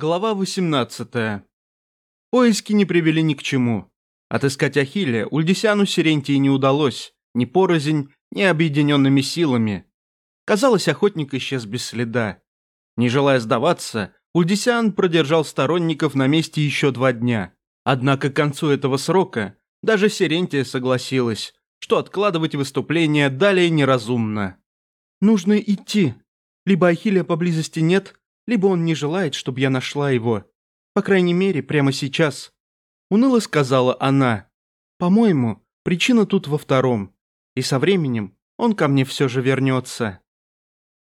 Глава 18. Поиски не привели ни к чему. Отыскать Ахилля Ульдисяну Сирентии не удалось, ни порознь, ни объединенными силами. Казалось, охотник исчез без следа. Не желая сдаваться, Ульдисян продержал сторонников на месте еще два дня. Однако к концу этого срока даже Сирентия согласилась, что откладывать выступление далее неразумно. «Нужно идти. Либо Ахилля поблизости нет, либо он не желает, чтобы я нашла его. По крайней мере, прямо сейчас. Уныло сказала она. По-моему, причина тут во втором. И со временем он ко мне все же вернется.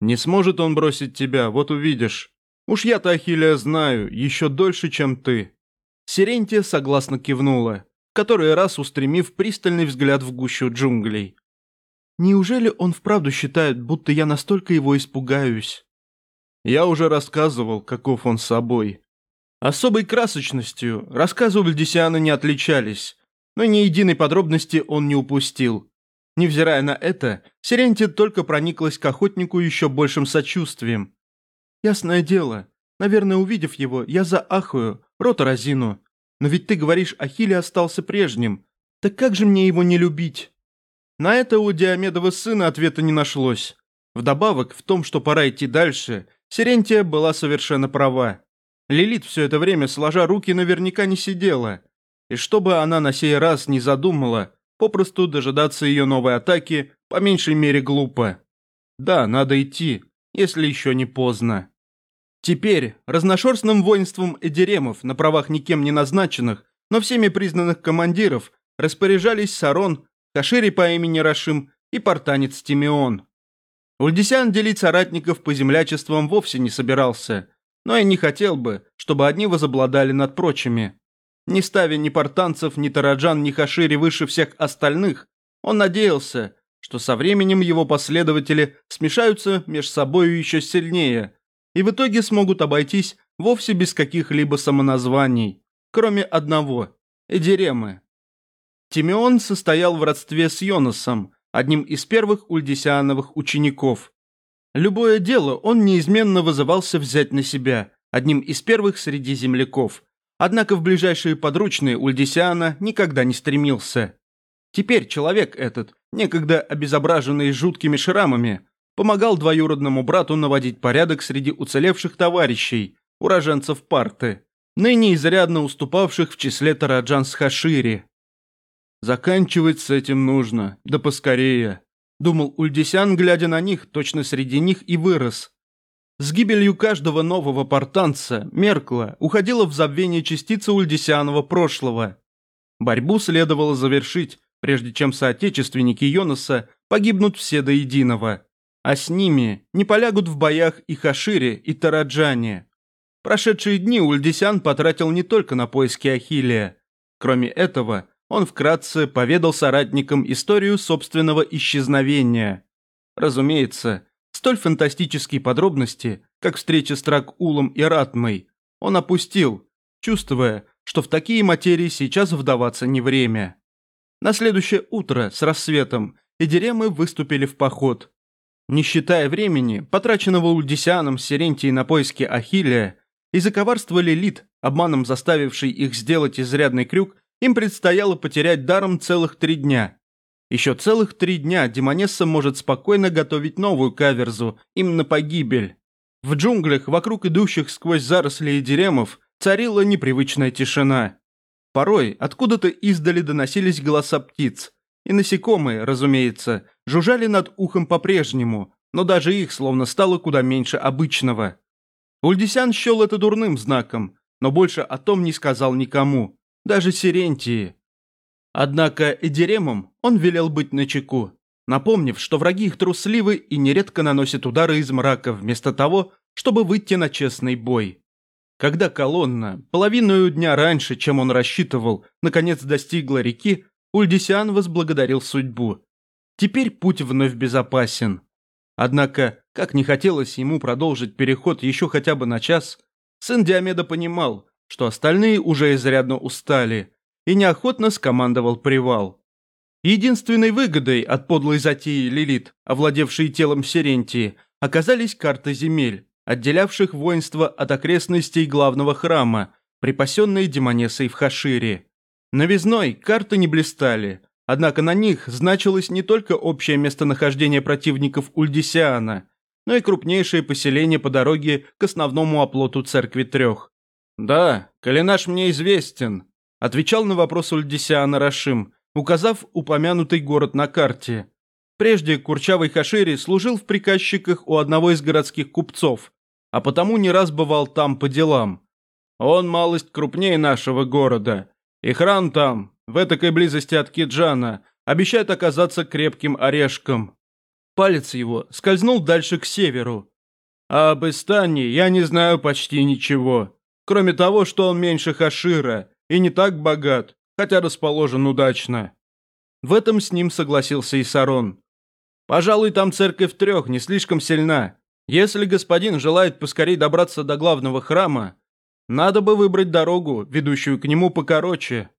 Не сможет он бросить тебя, вот увидишь. Уж я-то Ахиллея знаю, еще дольше, чем ты. Сирентия согласно кивнула, который раз устремив пристальный взгляд в гущу джунглей. Неужели он вправду считает, будто я настолько его испугаюсь? Я уже рассказывал, каков он собой. Особой красочностью рассказы Вальдисиана не отличались, но ни единой подробности он не упустил. Невзирая на это, Сиренти только прониклась к охотнику еще большим сочувствием. «Ясное дело, наверное, увидев его, я заахаю, рот разину. Но ведь ты говоришь, Ахилли остался прежним. Так как же мне его не любить?» На это у Диомедова сына ответа не нашлось. Вдобавок, в том, что пора идти дальше – Сирентия была совершенно права. Лилит все это время, сложа руки, наверняка не сидела. И чтобы она на сей раз не задумала, попросту дожидаться ее новой атаки, по меньшей мере глупо. Да, надо идти, если еще не поздно. Теперь разношерстным воинством Эдеремов на правах никем не назначенных, но всеми признанных командиров распоряжались Сарон, Кашири по имени Рашим и портанец Тимеон. Ульдисян делить соратников по землячествам вовсе не собирался, но и не хотел бы, чтобы одни возобладали над прочими. Не ставя ни портанцев, ни тараджан, ни хашири выше всех остальных, он надеялся, что со временем его последователи смешаются между собой еще сильнее и в итоге смогут обойтись вовсе без каких-либо самоназваний, кроме одного – Эдеремы. Тимеон состоял в родстве с Йонасом, одним из первых ульдисиановых учеников. Любое дело он неизменно вызывался взять на себя, одним из первых среди земляков. Однако в ближайшие подручные Ульдисиана никогда не стремился. Теперь человек этот, некогда обезображенный жуткими шрамами, помогал двоюродному брату наводить порядок среди уцелевших товарищей, уроженцев Парты, ныне изрядно уступавших в числе тараджан с Хашири. Заканчивать с этим нужно, да поскорее. Думал Ульдисян, глядя на них, точно среди них и вырос. С гибелью каждого нового портанца меркла уходила в забвение частица Ульдисянова прошлого. Борьбу следовало завершить, прежде чем соотечественники Йонаса погибнут все до единого. А с ними не полягут в боях и Хашире, и Тараджане. Прошедшие дни Ульдисян потратил не только на поиски Ахиллея. Кроме этого, он вкратце поведал соратникам историю собственного исчезновения. Разумеется, столь фантастические подробности, как встреча с Трак-Улом и Ратмой, он опустил, чувствуя, что в такие материи сейчас вдаваться не время. На следующее утро с рассветом Эдеремы выступили в поход. Не считая времени, потраченного Ульдисианом с Сирентией на поиски Ахиллея, из-за коварства Лилит, обманом заставивший их сделать изрядный крюк, им предстояло потерять даром целых три дня. Еще целых три дня Демонесса может спокойно готовить новую каверзу, им на погибель. В джунглях, вокруг идущих сквозь заросли и деремов, царила непривычная тишина. Порой откуда-то издали доносились голоса птиц. И насекомые, разумеется, жужжали над ухом по-прежнему, но даже их словно стало куда меньше обычного. Ульдисян счел это дурным знаком, но больше о том не сказал никому даже Сирентии. Однако Эдеремом он велел быть начеку, напомнив, что враги их трусливы и нередко наносят удары из мрака вместо того, чтобы выйти на честный бой. Когда колонна, половину дня раньше, чем он рассчитывал, наконец достигла реки, Ульдисиан возблагодарил судьбу. Теперь путь вновь безопасен. Однако, как не хотелось ему продолжить переход еще хотя бы на час, сын Диомеда понимал, что остальные уже изрядно устали, и неохотно скомандовал привал. Единственной выгодой от подлой затеи Лилит, овладевшей телом Сирентии, оказались карты земель, отделявших воинство от окрестностей главного храма, припасенные Демонесой в Хашире. Новизной карты не блистали, однако на них значилось не только общее местонахождение противников Ульдисиана, но и крупнейшее поселение по дороге к основному оплоту Церкви Трех. «Да, Калинаш мне известен», – отвечал на вопрос Ульдисиана Рашим, указав упомянутый город на карте. Прежде Курчавый Хашири служил в приказчиках у одного из городских купцов, а потому не раз бывал там по делам. Он малость крупнее нашего города, и храм там, в этакой близости от Киджана, обещает оказаться крепким орешком. Палец его скользнул дальше к северу. А об Истане я не знаю почти ничего, кроме того, что он меньше Хашира и не так богат, хотя расположен удачно. В этом с ним согласился и Сарон. Пожалуй, там церковь трех не слишком сильна. Если господин желает поскорей добраться до главного храма, надо бы выбрать дорогу, ведущую к нему покороче.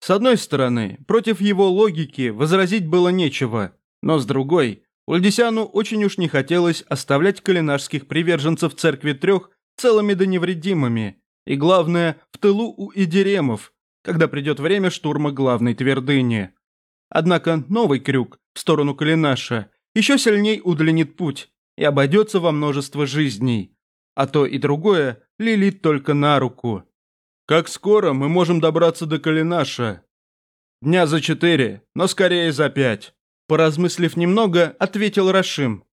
С одной стороны, против его логики возразить было нечего, но с другой, Ульдисяну очень уж не хотелось оставлять калинашских приверженцев церкви трех целыми да невредимыми, и главное, в тылу у идеремов, когда придет время штурма главной твердыни. Однако новый крюк в сторону Калинаша еще сильней удлинит путь и обойдется во множество жизней. А то и другое лилит только на руку. Как скоро мы можем добраться до Калинаша? Дня за четыре, но скорее за пять. Поразмыслив немного, ответил Рашим.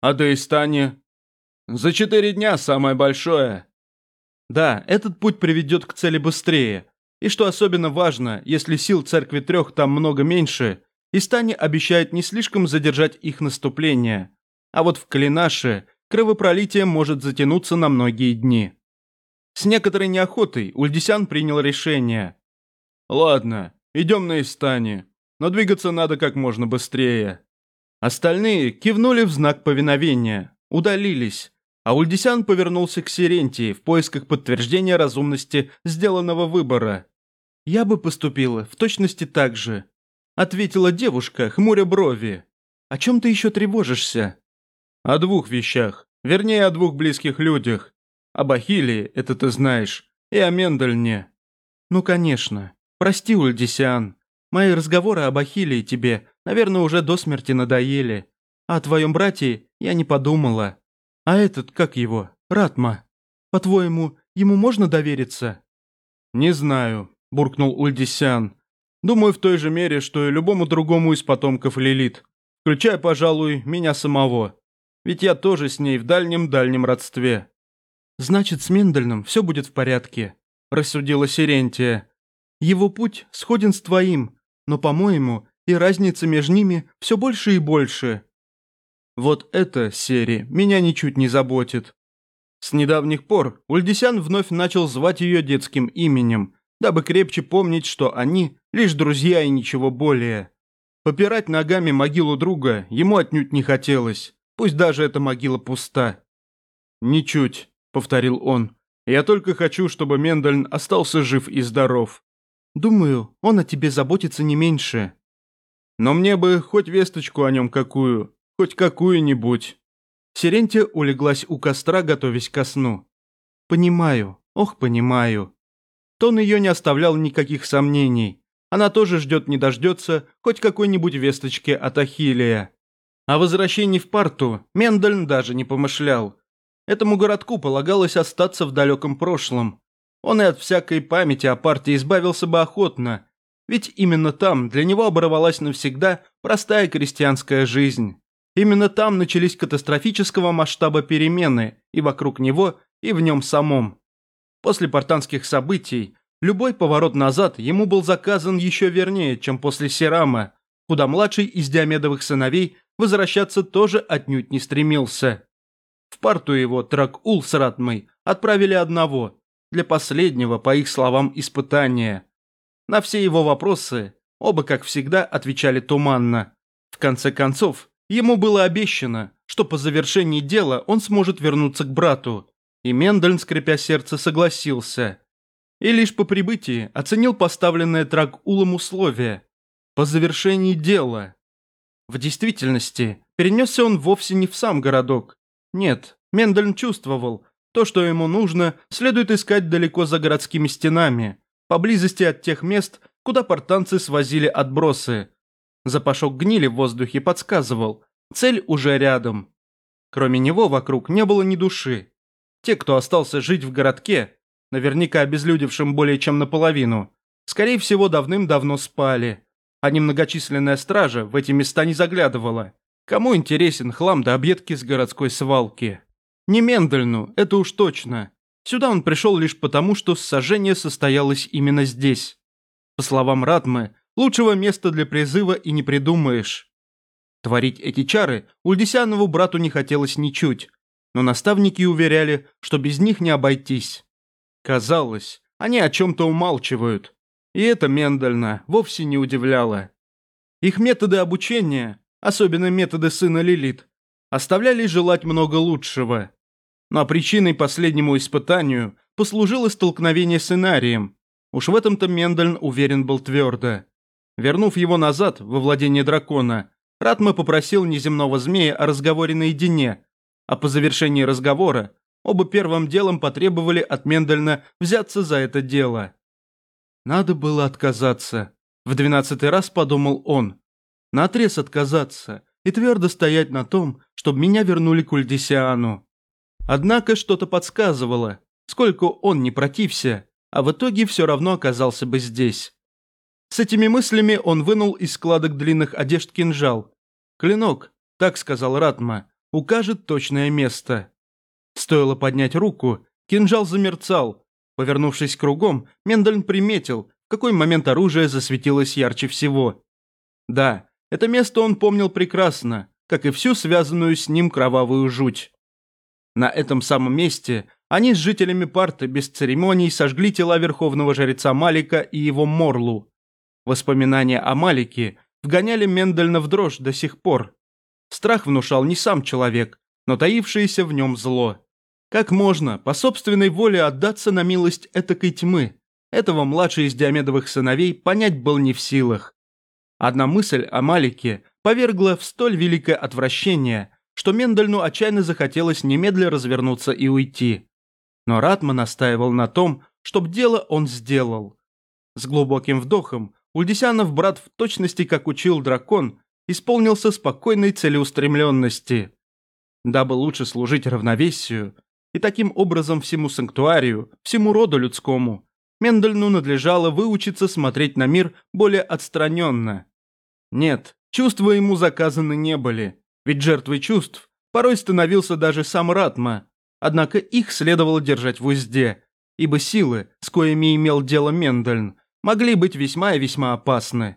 А до Истани? За четыре дня самое большое. Да, этот путь приведет к цели быстрее, и что особенно важно, если сил церкви трех там много меньше, Истани обещает не слишком задержать их наступление. А вот в Калинаше кровопролитие может затянуться на многие дни. С некоторой неохотой Ульдисян принял решение. «Ладно, идем на Истани, но двигаться надо как можно быстрее». Остальные кивнули в знак повиновения, удалились, а Ульдисян повернулся к Сирентии в поисках подтверждения разумности сделанного выбора. «Я бы поступила в точности так же», — ответила девушка, хмуря брови. «О чем ты еще тревожишься?» «О двух вещах. Вернее, о двух близких людях. Об Ахилле, это ты знаешь, и о Мендельне». «Ну, конечно. Прости, Ульдисян. Мои разговоры об Ахилле тебе, наверное, уже до смерти надоели. А о твоем брате я не подумала». А этот, как его, Ратма? По-твоему, ему можно довериться?» «Не знаю», – буркнул Ульдисян. «Думаю, в той же мере, что и любому другому из потомков Лилит, включая, пожалуй, меня самого. Ведь я тоже с ней в дальнем-дальнем родстве». «Значит, с Мендельным все будет в порядке», – рассудила Сирентия. «Его путь сходен с твоим, но, по-моему, и разница между ними все больше и больше. Вот это, Сери, меня ничуть не заботит. С недавних пор Ульдисян вновь начал звать ее детским именем, дабы крепче помнить, что они лишь друзья и ничего более. Попирать ногами могилу друга ему отнюдь не хотелось, пусть даже эта могила пуста. «Ничуть», — повторил он, — «я только хочу, чтобы Мендельн остался жив и здоров». «Думаю, он о тебе заботится не меньше». «Но мне бы хоть весточку о нем какую, Хоть какую-нибудь. Сирентия улеглась у костра, готовясь ко сну. Понимаю, ох, понимаю. Тон ее не оставлял никаких сомнений. Она тоже ждет не дождется хоть какой-нибудь весточки от Ахиллея. О возвращении в Парту Мендельн даже не помышлял. Этому городку полагалось остаться в далеком прошлом. Он и от всякой памяти о Парте избавился бы охотно, ведь именно там для него оборвалась навсегда простая крестьянская жизнь. Именно там начались катастрофического масштаба перемены и вокруг него, и в нем самом. После портанских событий любой поворот назад ему был заказан еще вернее, чем после Серама, куда младший из Диамедовых сыновей возвращаться тоже отнюдь не стремился. В парту его Трак-Ул с Ратмой отправили одного, для последнего, по их словам, испытания. На все его вопросы оба, как всегда, отвечали туманно. В конце концов, Ему было обещано, что по завершении дела он сможет вернуться к брату, и Мендельн, скрипя сердце, согласился. И лишь по прибытии оценил поставленное Трак-Улом условие – по завершении дела. В действительности, перенесся он вовсе не в сам городок. Нет, Мендельн чувствовал, то, что ему нужно, следует искать далеко за городскими стенами, поблизости от тех мест, куда портанцы свозили отбросы. Запашок гнили в воздухе подсказывал, цель уже рядом. Кроме него вокруг не было ни души. Те, кто остался жить в городке, наверняка обезлюдевшим более чем наполовину, скорее всего давным-давно спали, а немногочисленная стража в эти места не заглядывала. Кому интересен хлам до объедки с городской свалки? Не Мендельну, это уж точно. Сюда он пришел лишь потому, что сожжение состоялось именно здесь. По словам Ратмы, лучшего места для призыва и не придумаешь. Творить эти чары Ульдисянову брату не хотелось ничуть, но наставники уверяли, что без них не обойтись. Казалось, они о чем-то умалчивают, и это Мендельна вовсе не удивляло. Их методы обучения, особенно методы сына Лилит, оставляли желать много лучшего. Но причиной последнему испытанию послужило столкновение с Инарием. Уж в этом-то Мендельн уверен был твердо. Вернув его назад, во владение дракона, Ратма попросил неземного змея о разговоре наедине, а по завершении разговора оба первым делом потребовали от Мендельна взяться за это дело. Надо было отказаться. В двенадцатый раз подумал он. Наотрез отказаться и твердо стоять на том, чтобы меня вернули к Ульдисиану. Однако что-то подсказывало, сколько он не протився, а в итоге все равно оказался бы здесь. С этими мыслями он вынул из складок длинных одежд кинжал. Клинок, так сказал Ратма, укажет точное место. Стоило поднять руку, кинжал замерцал. Повернувшись кругом, Мендельн приметил, в какой момент оружие засветилось ярче всего. Да, это место он помнил прекрасно, как и всю связанную с ним кровавую жуть. На этом самом месте они с жителями Парты без церемоний сожгли тела верховного жреца Малика и его Морлу. Воспоминания о Малике вгоняли Мендельна в дрожь до сих пор. Страх внушал не сам человек, но таившееся в нем зло. Как можно по собственной воле отдаться на милость этакой тьмы? Этого младший из Диамедовых сыновей понять был не в силах. Одна мысль о Малике повергла в столь великое отвращение, что Мендельну отчаянно захотелось немедля развернуться и уйти. Но Ратман настаивал на том, чтоб дело он сделал. С глубоким вдохом Ульдисянов брат в точности, как учил дракон, исполнился спокойной целеустремленности. Дабы лучше служить равновесию и таким образом всему санктуарию, всему роду людскому, Мендельну надлежало выучиться смотреть на мир более отстраненно. Нет, чувства ему заказаны не были, ведь жертвой чувств порой становился даже сам Ратма, однако их следовало держать в узде, ибо силы, с коими имел дело Мендельн, могли быть весьма и весьма опасны.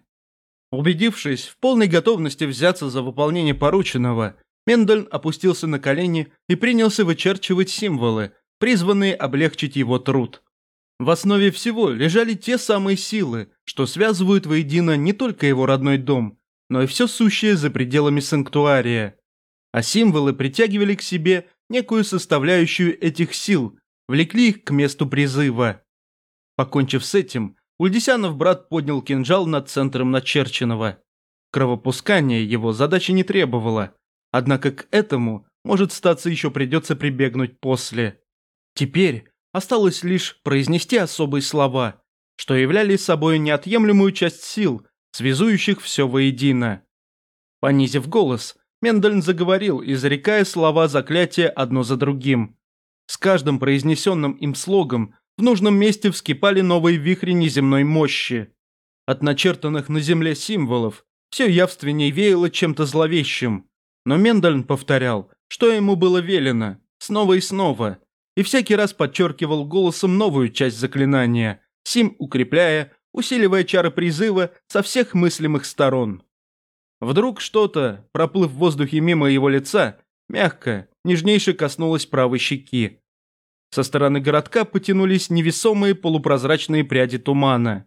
Убедившись в полной готовности взяться за выполнение порученного, Мендельн опустился на колени и принялся вычерчивать символы, призванные облегчить его труд. В основе всего лежали те самые силы, что связывают воедино не только его родной дом, но и все сущее за пределами санктуария. А символы притягивали к себе некую составляющую этих сил, влекли их к месту призыва. Покончив с этим, Ульдисянов брат поднял кинжал над центром начерченного. Кровопускание его задачи не требовало, однако к этому, может статься, еще придется прибегнуть после. Теперь осталось лишь произнести особые слова, что являли собой неотъемлемую часть сил, связующих все воедино. Понизив голос, Мендельн заговорил, изрекая слова заклятия одно за другим. С каждым произнесенным им слогом в нужном месте вскипали новые вихри неземной мощи. От начертанных на земле символов все явственнее веяло чем-то зловещим. Но Мендельн повторял, что ему было велено, снова и снова, и всякий раз подчеркивал голосом новую часть заклинания, сим укрепляя, усиливая чары призыва со всех мыслимых сторон. Вдруг что-то, проплыв в воздухе мимо его лица, мягко, нежнейше коснулось правой щеки. Со стороны городка потянулись невесомые полупрозрачные пряди тумана.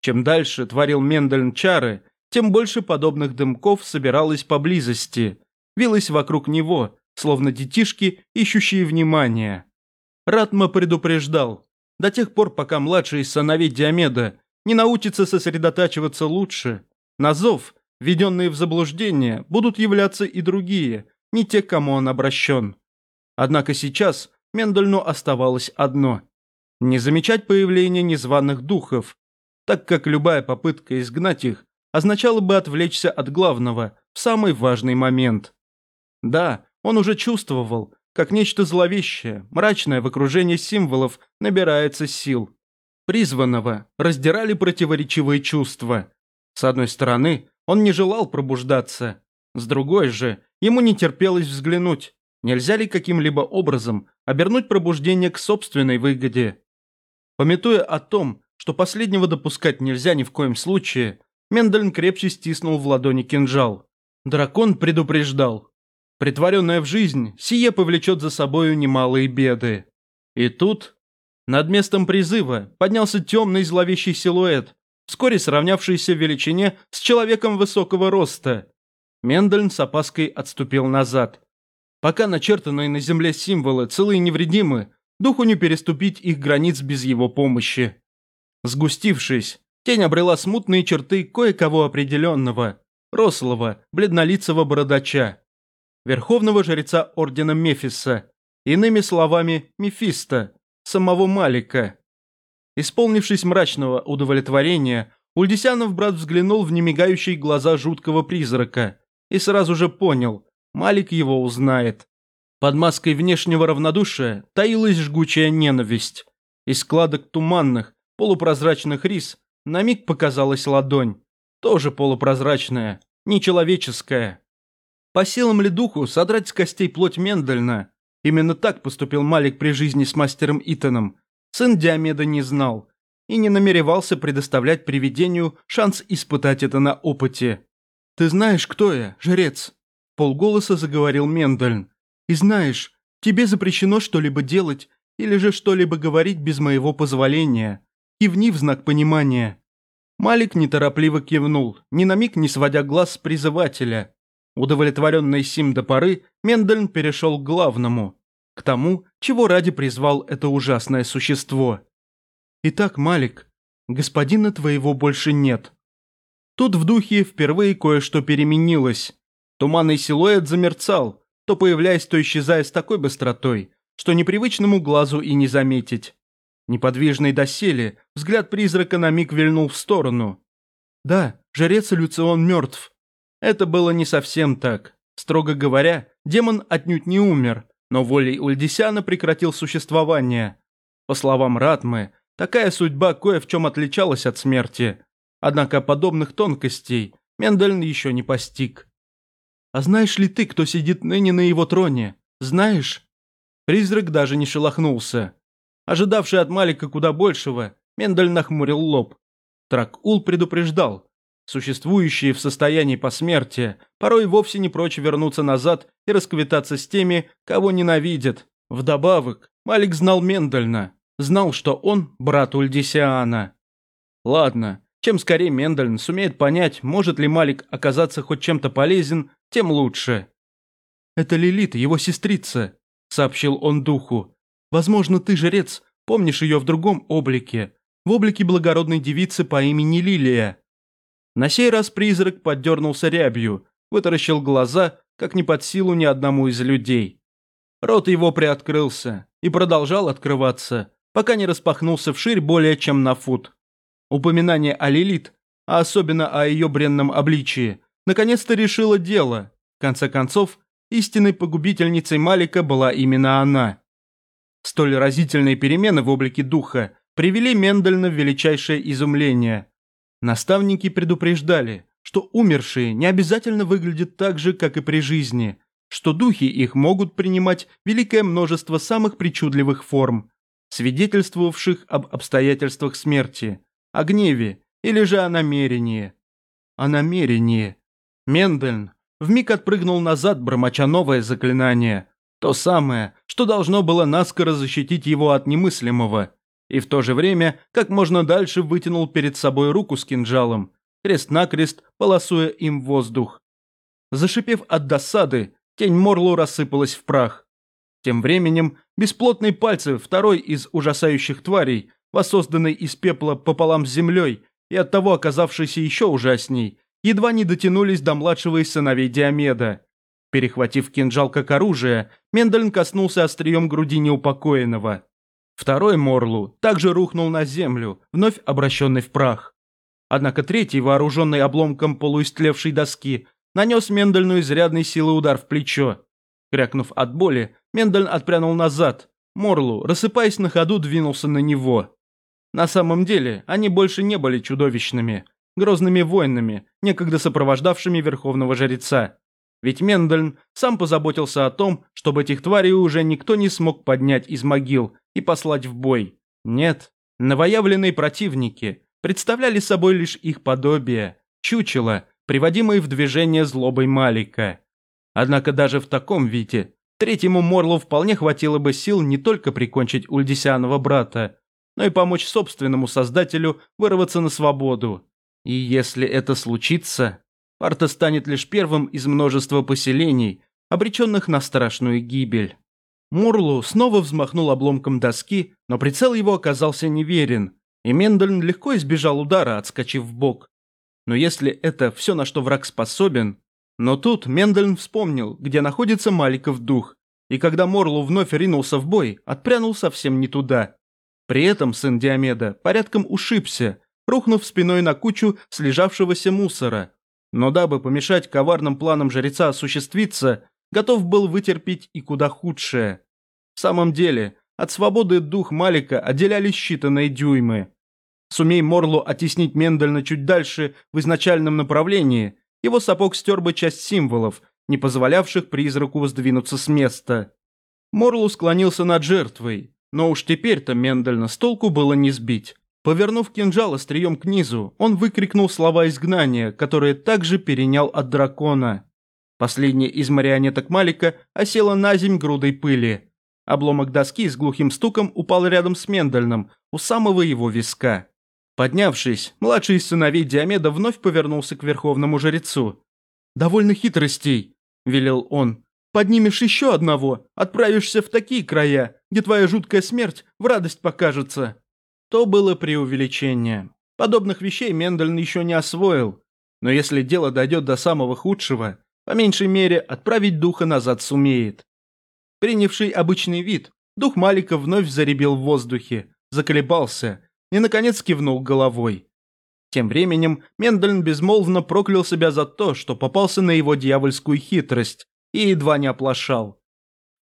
Чем дальше творил Мендельн чары, тем больше подобных дымков собиралось поблизости, вилось вокруг него, словно детишки, ищущие внимания. Ратма предупреждал, до тех пор, пока младший из сыновей Диомеда не научится сосредотачиваться лучше, на зов, введенные в заблуждение, будут являться и другие, не те, кому он обращен. Однако сейчас Мендельну оставалось одно – не замечать появления незваных духов, так как любая попытка изгнать их означало бы отвлечься от главного в самый важный момент. Да, он уже чувствовал, как нечто зловещее, мрачное в окружении символов набирается сил. Призванного раздирали противоречивые чувства. С одной стороны, он не желал пробуждаться, с другой же, ему не терпелось взглянуть, нельзя ли каким-либо образом обернуть пробуждение к собственной выгоде. Пометуя о том, что последнего допускать нельзя ни в коем случае, Мендельн крепче стиснул в ладони кинжал. Дракон предупреждал. Притворенное в жизнь, сие повлечет за собою немалые беды. И тут, над местом призыва, поднялся темный зловещий силуэт, вскоре сравнявшийся в величине с человеком высокого роста. Мендельн с опаской отступил назад. Пока начертанные на земле символы целы и невредимы, духу не переступить их границ без его помощи. Сгустившись, тень обрела смутные черты кое-кого определенного, рослого, бледнолицего бородача верховного жреца ордена Мефиса, иными словами Мефиста, самого Малика. Исполнившись мрачного удовлетворения, Ульдисянов брат взглянул в немигающие глаза жуткого призрака и сразу же понял, Малик его узнает. Под маской внешнего равнодушия таилась жгучая ненависть. Из складок туманных, полупрозрачных рис на миг показалась ладонь, тоже полупрозрачная, нечеловеческая. По силам ли духу содрать с костей плоть Мендельна? Именно так поступил Малик при жизни с мастером Итаном. Сын Диомеда не знал и не намеревался предоставлять привидению шанс испытать это на опыте. «Ты знаешь, кто я, жрец?» – полголоса заговорил Мендельн. «И знаешь, тебе запрещено что-либо делать или же что-либо говорить без моего позволения. Кивни в знак понимания». Малик неторопливо кивнул, ни на миг не сводя глаз с призывателя. Удовлетворенный сим до поры, Мендельн перешел к главному, к тому, чего ради призвал это ужасное существо. «Итак, Малик, господина твоего больше нет». Тут в духе впервые кое-что переменилось. Туманный силуэт замерцал, то появляясь, то исчезая с такой быстротой, что непривычному глазу и не заметить. Неподвижный доселе, взгляд призрака на миг вильнул в сторону. «Да, жрец Люцион мертв», это было не совсем так. Строго говоря, демон отнюдь не умер, но волей Ульдисяна прекратил существование. По словам Ратмы, такая судьба кое в чем отличалась от смерти. Однако подобных тонкостей Мендельн еще не постиг. «А знаешь ли ты, кто сидит ныне на его троне? Знаешь?» Призрак даже не шелохнулся. Ожидавший от Малика куда большего, Мендель нахмурил лоб. Тракул предупреждал, Существующие в состоянии посмертия порой вовсе не прочь вернуться назад и расквитаться с теми, кого ненавидят. Вдобавок, Малик знал Мендельна, знал, что он брат Ульдисиана. Ладно, чем скорее Мендельн сумеет понять, может ли Малик оказаться хоть чем-то полезен, тем лучше. «Это Лилит, его сестрица», — сообщил он духу. «Возможно, ты, жрец, помнишь ее в другом облике, в облике благородной девицы по имени Лилия. На сей раз призрак поддернулся рябью, вытаращил глаза, как не под силу ни одному из людей. Рот его приоткрылся и продолжал открываться, пока не распахнулся вширь более чем на фут. Упоминание о Лилит, а особенно о ее бренном обличии, наконец-то решило дело. В конце концов, истинной погубительницей Малика была именно она. Столь разительные перемены в облике духа привели Мендельна в величайшее изумление – Наставники предупреждали, что умершие не обязательно выглядят так же, как и при жизни, что духи их могут принимать великое множество самых причудливых форм, свидетельствовавших об обстоятельствах смерти, о гневе или же о намерении. О намерении. Мендельн вмиг отпрыгнул назад, бормоча новое заклинание, то самое, что должно было наскоро защитить его от немыслимого – и в то же время как можно дальше вытянул перед собой руку с кинжалом, крест-накрест полосуя им воздух. Зашипев от досады, тень Морлу рассыпалась в прах. Тем временем бесплотные пальцы второй из ужасающих тварей, воссозданной из пепла пополам с землей и оттого оказавшейся еще ужасней, едва не дотянулись до младшего из сыновей Диомеда. Перехватив кинжал как оружие, Мендельн коснулся острием груди неупокоенного. Второй Морлу также рухнул на землю, вновь обращенный в прах. Однако третий, вооруженный обломком полуистлевшей доски, нанес Мендельну изрядной силы удар в плечо. Крякнув от боли, Мендельн отпрянул назад. Морлу, рассыпаясь на ходу, двинулся на него. На самом деле, они больше не были чудовищными, грозными воинами, некогда сопровождавшими верховного жреца. Ведь Мендельн сам позаботился о том, чтобы этих тварей уже никто не смог поднять из могил и послать в бой. Нет, новоявленные противники представляли собой лишь их подобие, чучело, приводимое в движение злобой Малика. Однако даже в таком виде третьему Морлу вполне хватило бы сил не только прикончить Ульдисянова брата, но и помочь собственному создателю вырваться на свободу. И если это случится, Парта станет лишь первым из множества поселений, обреченных на страшную гибель. Морлу снова взмахнул обломком доски, но прицел его оказался неверен, и Мендельн легко избежал удара, отскочив в бок. Но если это все, на что враг способен... Но тут Мендельн вспомнил, где находится Маликов дух, и когда Морлу вновь ринулся в бой, отпрянул совсем не туда. При этом сын Диомеда порядком ушибся, рухнув спиной на кучу слежавшегося мусора. Но дабы помешать коварным планам жреца осуществиться, готов был вытерпеть и куда худшее. В самом деле, от свободы дух Малика отделялись считанные дюймы. Сумей Морлу оттеснить Мендельна чуть дальше в изначальном направлении, его сапог стер бы часть символов, не позволявших призраку сдвинуться с места. Морлу склонился над жертвой, но уж теперь-то Мендельна с толку было не сбить. Повернув кинжал острием к низу, он выкрикнул слова изгнания, которые также перенял от дракона. Последняя из марионеток Малика осела на земь грудой пыли. Обломок доски с глухим стуком упал рядом с Мендельным, у самого его виска. Поднявшись, младший из сыновей Диомеда вновь повернулся к верховному жрецу. «Довольно хитростей», – велел он. «Поднимешь еще одного, отправишься в такие края, где твоя жуткая смерть в радость покажется». То было преувеличение. Подобных вещей Мендельн еще не освоил. Но если дело дойдет до самого худшего, по меньшей мере отправить духа назад сумеет. Принявший обычный вид, дух Малика вновь заребил в воздухе, заколебался и, наконец, кивнул головой. Тем временем Мендельн безмолвно проклял себя за то, что попался на его дьявольскую хитрость и едва не оплошал.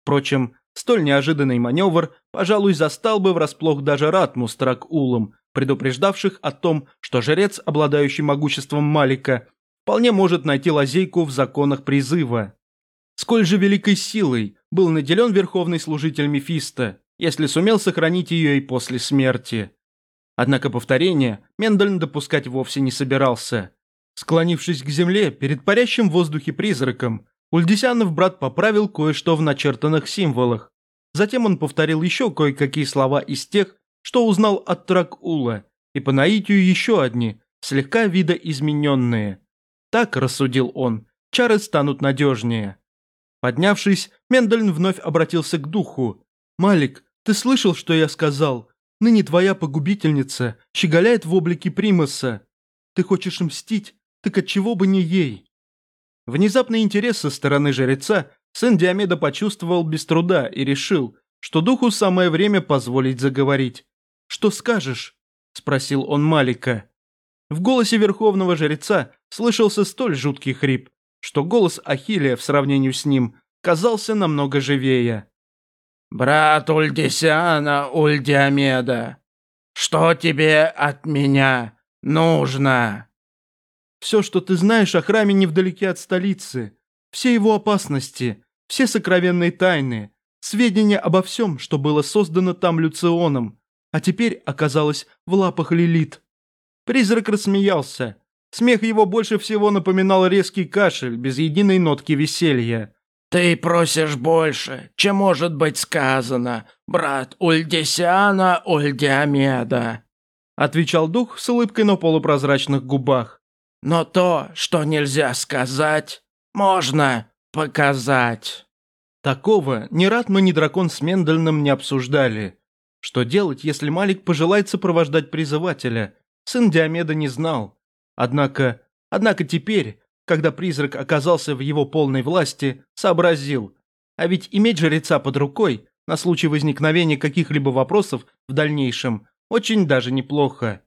Впрочем, столь неожиданный маневр, пожалуй, застал бы врасплох даже Ратму с Тракулом, предупреждавших о том, что жрец, обладающий могуществом Малика, вполне может найти лазейку в законах призыва. Сколь же великой силой был наделен верховный служитель Мефиста, если сумел сохранить ее и после смерти. Однако повторения Мендельн допускать вовсе не собирался. Склонившись к земле перед парящим в воздухе призраком, Ульдисянов брат поправил кое-что в начертанных символах. Затем он повторил еще кое-какие слова из тех, что узнал от Тракула, и по наитию еще одни, слегка видоизмененные. Так, рассудил он, чары станут надежнее. Поднявшись, Мендельн вновь обратился к духу. «Малик, ты слышал, что я сказал? Ныне твоя погубительница щеголяет в облике примаса. Ты хочешь мстить, так отчего бы не ей?» Внезапный интерес со стороны жреца сын Диомеда почувствовал без труда и решил, что духу самое время позволить заговорить. «Что скажешь?» – спросил он Малика. В голосе верховного жреца слышался столь жуткий хрип, что голос Ахилия в сравнении с ним казался намного живее. «Брат Ульдисиана Ульдиамеда, что тебе от меня нужно?» «Все, что ты знаешь о храме невдалеке от столицы, все его опасности, все сокровенные тайны, сведения обо всем, что было создано там Люционом, а теперь оказалось в лапах Лилит». Призрак рассмеялся. Смех его больше всего напоминал резкий кашель без единой нотки веселья. «Ты просишь больше, чем может быть сказано, брат Ульдисиана Ульдиамеда», отвечал дух с улыбкой на полупрозрачных губах. «Но то, что нельзя сказать, можно показать». Такого ни Ратма, ни Дракон с Мендельным не обсуждали. Что делать, если Малик пожелает сопровождать призывателя? Сын Диомеда не знал. Однако, однако теперь, когда призрак оказался в его полной власти, сообразил. А ведь иметь жреца под рукой на случай возникновения каких-либо вопросов в дальнейшем очень даже неплохо.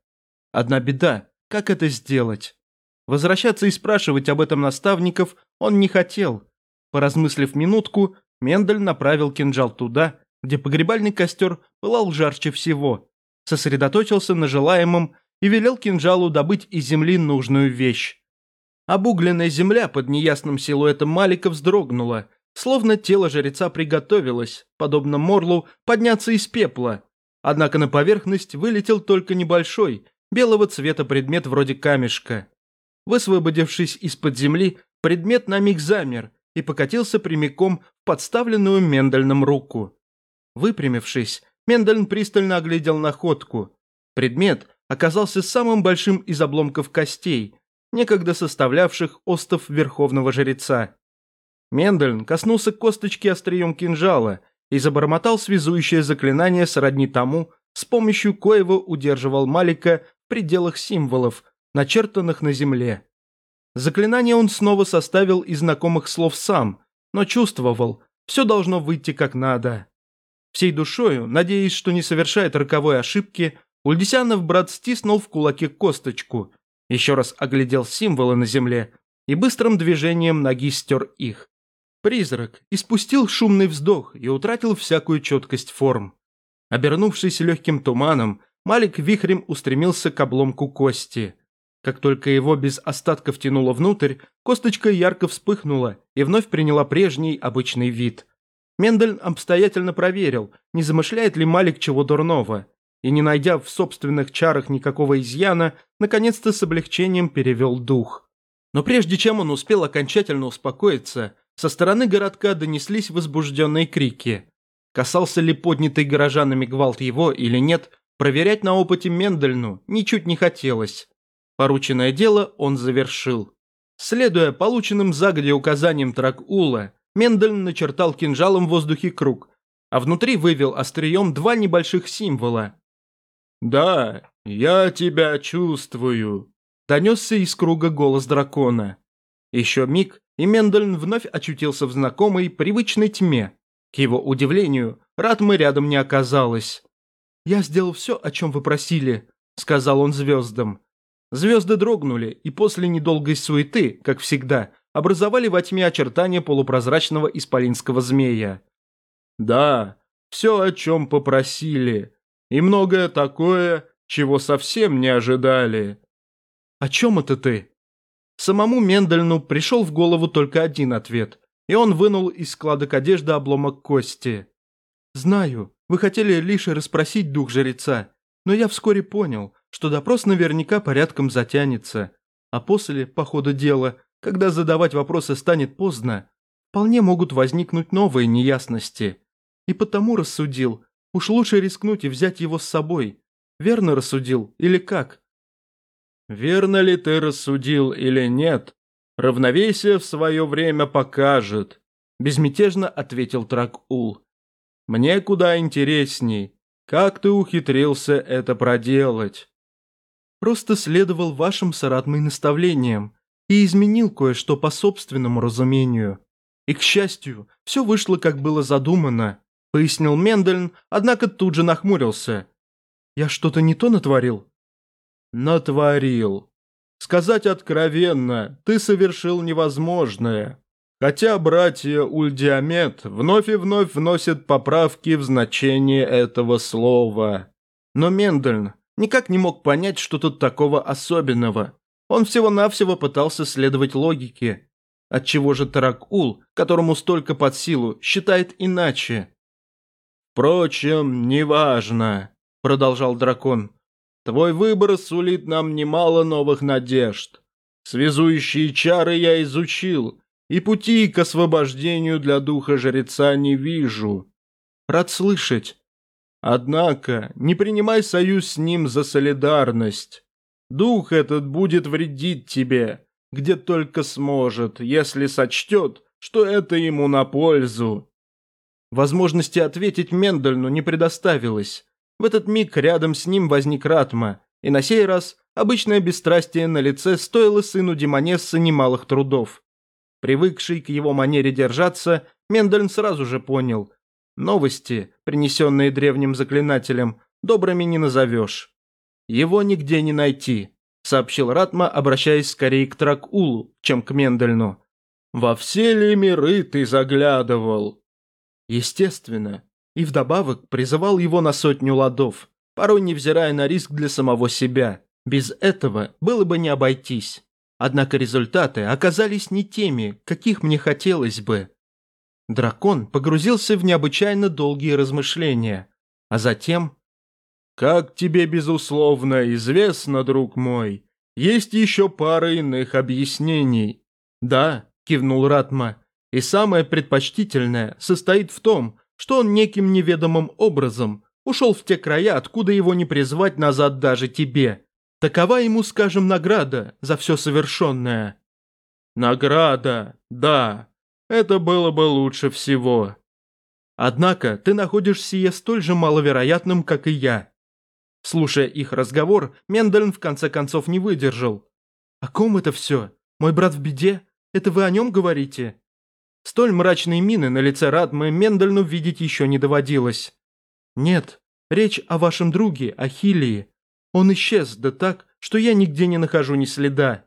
Одна беда, как это сделать? Возвращаться и спрашивать об этом наставников он не хотел. Поразмыслив минутку, Мендель направил кинжал туда, где погребальный костер пылал жарче всего, сосредоточился на желаемом и велел кинжалу добыть из земли нужную вещь. Обугленная земля под неясным силуэтом Малика вздрогнула, словно тело жреца приготовилось, подобно морлу, подняться из пепла. Однако на поверхность вылетел только небольшой, белого цвета предмет вроде камешка. Высвободившись из-под земли, предмет на миг замер и покатился прямиком в подставленную Мендельном руку. Выпрямившись, Мендельн пристально оглядел находку. Предмет оказался самым большим из обломков костей, некогда составлявших остов верховного жреца. Мендельн коснулся косточки острием кинжала и забормотал связующее заклинание сродни тому, с помощью коего удерживал Малика в пределах символов, начертанных на земле. Заклинание он снова составил из знакомых слов сам, но чувствовал, все должно выйти как надо. Всей душою, надеясь, что не совершает роковой ошибки, Ульдисянов брат стиснул в кулаке косточку, еще раз оглядел символы на земле и быстрым движением ноги стер их. Призрак испустил шумный вздох и утратил всякую четкость форм. Обернувшись легким туманом, Малик вихрем устремился к обломку кости. Как только его без остатков тянуло внутрь, косточка ярко вспыхнула и вновь приняла прежний обычный вид. Мендель обстоятельно проверил, не замышляет ли Малик чего дурного, и, не найдя в собственных чарах никакого изъяна, наконец-то с облегчением перевел дух. Но прежде чем он успел окончательно успокоиться, со стороны городка донеслись возбужденные крики. Касался ли поднятый горожанами гвалт его или нет, проверять на опыте Мендельну ничуть не хотелось. Порученное дело он завершил. Следуя полученным загодя указаниям Тракула, Мендельн начертал кинжалом в воздухе круг, а внутри вывел острием два небольших символа. «Да, я тебя чувствую», – донесся из круга голос дракона. Еще миг, и Мендельн вновь очутился в знакомой, привычной тьме. К его удивлению, Ратмы рядом не оказалось. «Я сделал все, о чем вы просили», – сказал он звездам. Звезды дрогнули, и после недолгой суеты, как всегда, образовали во тьме очертания полупрозрачного исполинского змея. «Да, все, о чем попросили. И многое такое, чего совсем не ожидали». «О чем это ты?» Самому Мендельну пришел в голову только один ответ, и он вынул из складок одежды обломок кости. «Знаю, вы хотели лишь расспросить дух жреца, но я вскоре понял, что допрос наверняка порядком затянется, а после, по ходу дела, когда задавать вопросы станет поздно, вполне могут возникнуть новые неясности. И потому рассудил, уж лучше рискнуть и взять его с собой. Верно рассудил или как? Верно ли ты рассудил или нет, равновесие в свое время покажет, безмятежно ответил Трак-Ул. Мне куда интересней, как ты ухитрился это проделать? Просто следовал вашим соратмой наставлениям и изменил кое-что по собственному разумению. И, к счастью, все вышло, как было задумано, пояснил Мендельн, однако тут же нахмурился. Я что-то не то натворил? Натворил. Сказать откровенно, ты совершил невозможное. Хотя братья Ульдиамет вновь и вновь вносят поправки в значение этого слова. Но Мендельн никак не мог понять, что тут такого особенного. Он всего-навсего пытался следовать логике. Отчего же Таракул, которому столько под силу, считает иначе? «Впрочем, неважно», – продолжал дракон. «Твой выбор сулит нам немало новых надежд. Связующие чары я изучил, и пути к освобождению для духа жреца не вижу. Рад слышать. Однако не принимай союз с ним за солидарность. Дух этот будет вредить тебе, где только сможет, если сочтет, что это ему на пользу. Возможности ответить Мендельну не предоставилось. В этот миг рядом с ним возник Ратма И на сей раз обычное бесстрастие на лице стоило сыну Демонесса немалых трудов. Привыкший к его манере держаться, Мендельн сразу же понял. Новости, принесенные древним заклинателем, добрыми не назовешь. Его нигде не найти, сообщил Ратма, обращаясь скорее к Тракулу, чем к Мендельну. «Во все ли миры ты заглядывал?» Естественно. И вдобавок призывал его на сотню ладов, порой невзирая на риск для самого себя. Без этого было бы не обойтись. Однако результаты оказались не теми, каких мне хотелось бы. Дракон погрузился в необычайно долгие размышления, а затем... «Как тебе, безусловно, известно, друг мой, есть еще пара иных объяснений». «Да», – кивнул Ратма, – «и самое предпочтительное состоит в том, что он неким неведомым образом ушел в те края, откуда его не призвать назад даже тебе. Такова ему, скажем, награда за все совершенное». «Награда, да», это было бы лучше всего. Однако ты находишь сие столь же маловероятным, как и я. Слушая их разговор, Мендельн в конце концов не выдержал. «О ком это все? Мой брат в беде? Это вы о нем говорите?» Столь мрачные мины на лице Радмы Мендельну видеть еще не доводилось. «Нет, речь о вашем друге, Ахиллии. Он исчез, да так, что я нигде не нахожу ни следа».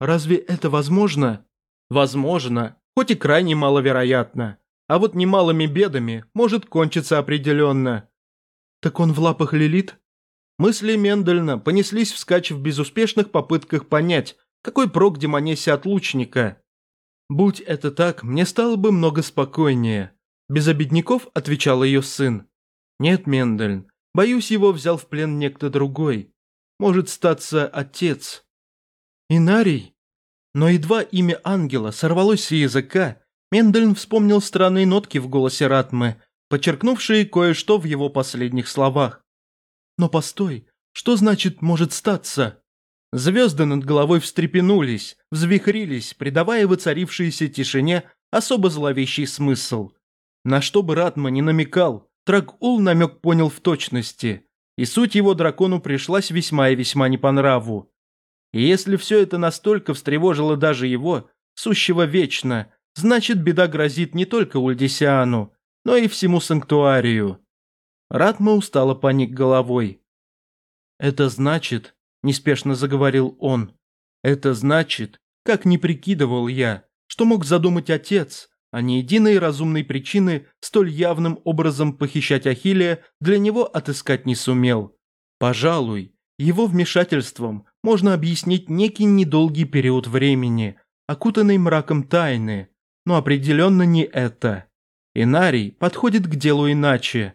«Разве это возможно?» «Возможно, хоть и крайне маловероятно. А вот немалыми бедами может кончиться определенно. Так он в лапах Лилит? Мысли Мендельна понеслись вскачь в безуспешных попытках понять, какой прок демонессе от лучника. Будь это так, мне стало бы много спокойнее. Без обедняков отвечал ее сын. Нет, Мендельн, боюсь, его взял в плен некто другой. Может статься отец. Инарий? Но едва имя ангела сорвалось с языка, Мендельн вспомнил странные нотки в голосе Ратмы, подчеркнувшие кое-что в его последних словах. «Но постой, что значит «может статься»?» Звезды над головой встрепенулись, взвихрились, придавая воцарившейся тишине особо зловещий смысл. На что бы Ратма не намекал, Трагул намек понял в точности, и суть его дракону пришлась весьма и весьма не по нраву. И если все это настолько встревожило даже его, сущего вечно, значит беда грозит не только Ульдисиану, но и всему санктуарию. Ратма устало поник головой. «Это значит», – неспешно заговорил он, – «это значит, как не прикидывал я, что мог задумать отец, а ни единой разумной причины столь явным образом похищать Ахиллея для него отыскать не сумел. Пожалуй, его вмешательством можно объяснить некий недолгий период времени, окутанный мраком тайны, но определенно не это. Инарий подходит к делу иначе.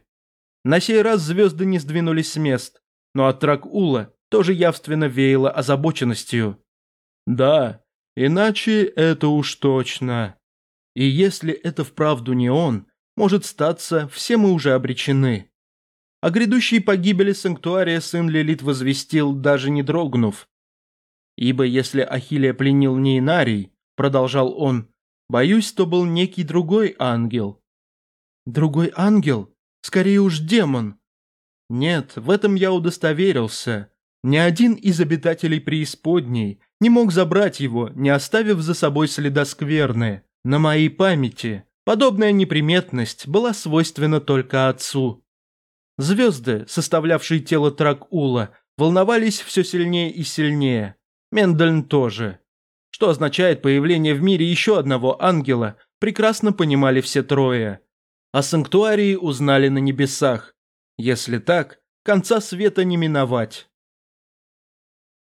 На сей раз звезды не сдвинулись с мест, но от Тракула тоже явственно веяло озабоченностью. Да, иначе это уж точно. И если это вправду не он, может статься, все мы уже обречены. О грядущей погибели санктуария сын Лилит возвестил, даже не дрогнув. «Ибо если Ахиллея пленил не Инарий, — продолжал он, — боюсь, то был некий другой ангел». «Другой ангел? Скорее уж демон». «Нет, в этом я удостоверился. Ни один из обитателей преисподней не мог забрать его, не оставив за собой следа скверны. На моей памяти подобная неприметность была свойственна только отцу». Звезды, составлявшие тело Трак-Ула, волновались все сильнее и сильнее. Мендельн тоже. Что означает появление в мире еще одного ангела, прекрасно понимали все трое. О санктуарии узнали на небесах. Если так, конца света не миновать.